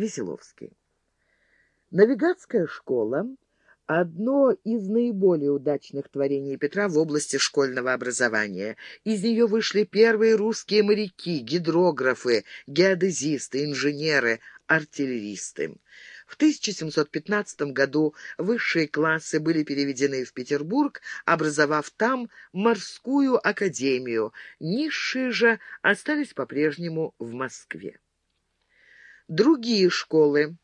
Веселовский. Навигатская школа — одно из наиболее удачных творений Петра в области школьного образования. Из нее вышли первые русские моряки, гидрографы, геодезисты, инженеры, артиллеристы. В 1715 году высшие классы были переведены в Петербург, образовав там морскую академию. Низшие же остались по-прежнему в Москве. Другие школы.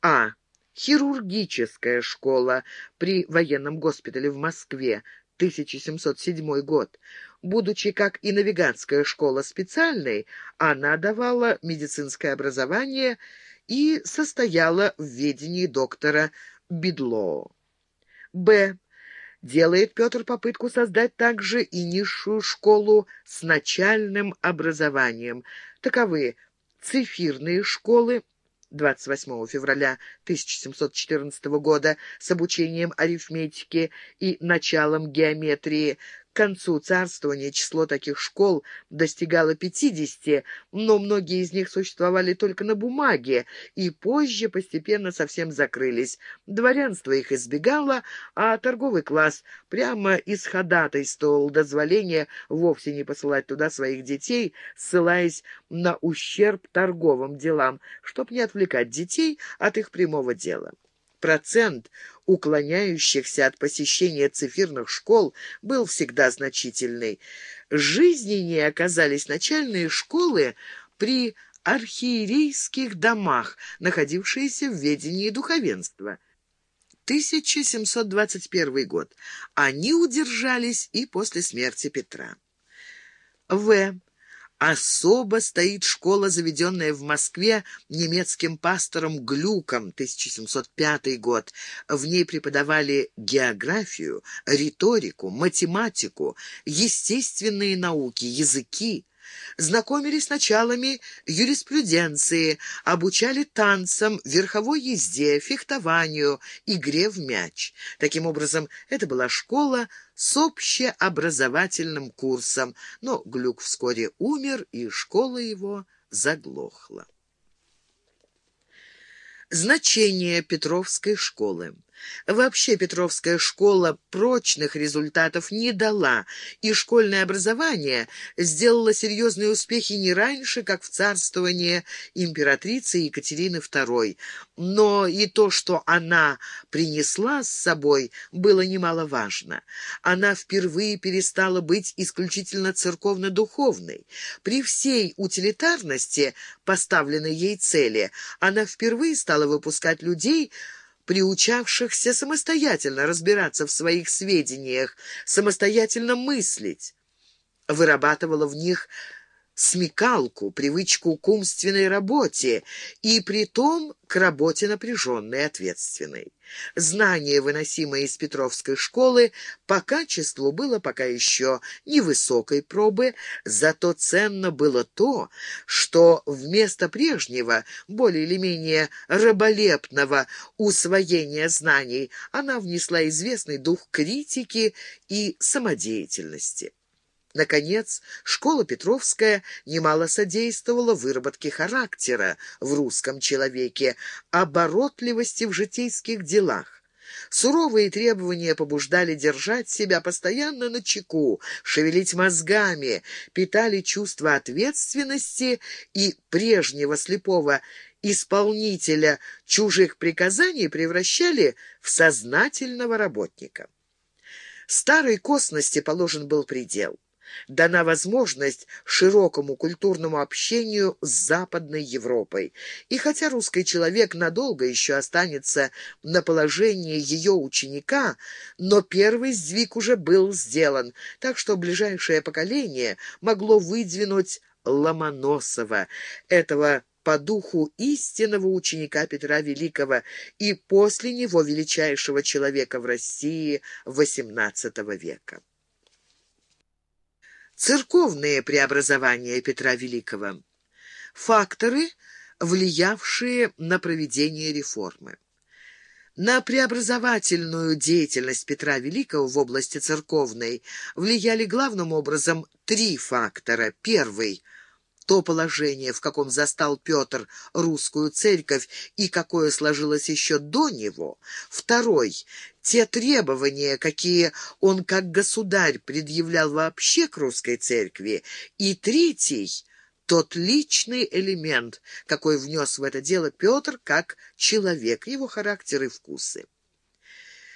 А. Хирургическая школа при военном госпитале в Москве, 1707 год. Будучи, как и навигатская школа, специальной, она давала медицинское образование и состояла в ведении доктора Бедло. Б. Делает Петр попытку создать также и низшую школу с начальным образованием. Таковы цифирные школы, 28 февраля 1714 года с обучением арифметики и началом геометрии, к концу царствования число таких школ достигало 50, но многие из них существовали только на бумаге и позже постепенно совсем закрылись. Дворянство их избегало, а торговый класс прямо исходатайствовал дозволение вовсе не посылать туда своих детей, ссылаясь на ущерб торговым делам, чтобы не отвлекать детей от их прямого дела процент уклоняющихся от посещения цифирных школ был всегда значительный. Жизненнее оказались начальные школы при архиерейских домах, находившиеся в ведении духовенства. 1721 год. Они удержались и после смерти Петра. В. Особо стоит школа, заведенная в Москве немецким пастором Глюком, 1705 год. В ней преподавали географию, риторику, математику, естественные науки, языки знакомились с началами юриспруденции, обучали танцам, верховой езде, фехтованию, игре в мяч. Таким образом, это была школа с общеобразовательным курсом, но Глюк вскоре умер, и школа его заглохла. Значение Петровской школы. Вообще Петровская школа прочных результатов не дала, и школьное образование сделало серьезные успехи не раньше, как в царствование императрицы Екатерины II. Но и то, что она принесла с собой, было немаловажно. Она впервые перестала быть исключительно церковно-духовной. При всей утилитарности поставленной ей цели, она впервые стала выпускать людей, приучавшихся самостоятельно разбираться в своих сведениях, самостоятельно мыслить, вырабатывала в них смекалку, привычку к умственной работе и притом к работе напряженной и ответственной. Знание, выносимое из Петровской школы, по качеству было пока еще невысокой пробы, зато ценно было то, что вместо прежнего, более или менее раболепного усвоения знаний, она внесла известный дух критики и самодеятельности. Наконец, школа Петровская немало содействовала выработке характера в русском человеке, оборотливости в житейских делах. Суровые требования побуждали держать себя постоянно на чеку, шевелить мозгами, питали чувство ответственности и прежнего слепого исполнителя чужих приказаний превращали в сознательного работника. Старой косности положен был предел дана возможность широкому культурному общению с Западной Европой. И хотя русский человек надолго еще останется на положении ее ученика, но первый сдвиг уже был сделан, так что ближайшее поколение могло выдвинуть Ломоносова, этого по духу истинного ученика Петра Великого и после него величайшего человека в России XVIII века. Церковные преобразования Петра Великого. Факторы, влиявшие на проведение реформы. На преобразовательную деятельность Петра Великого в области церковной влияли главным образом три фактора. Первый то положение, в каком застал Петр русскую церковь и какое сложилось еще до него. Второй — те требования, какие он как государь предъявлял вообще к русской церкви. И третий — тот личный элемент, какой внес в это дело Петр как человек, его характер и вкусы.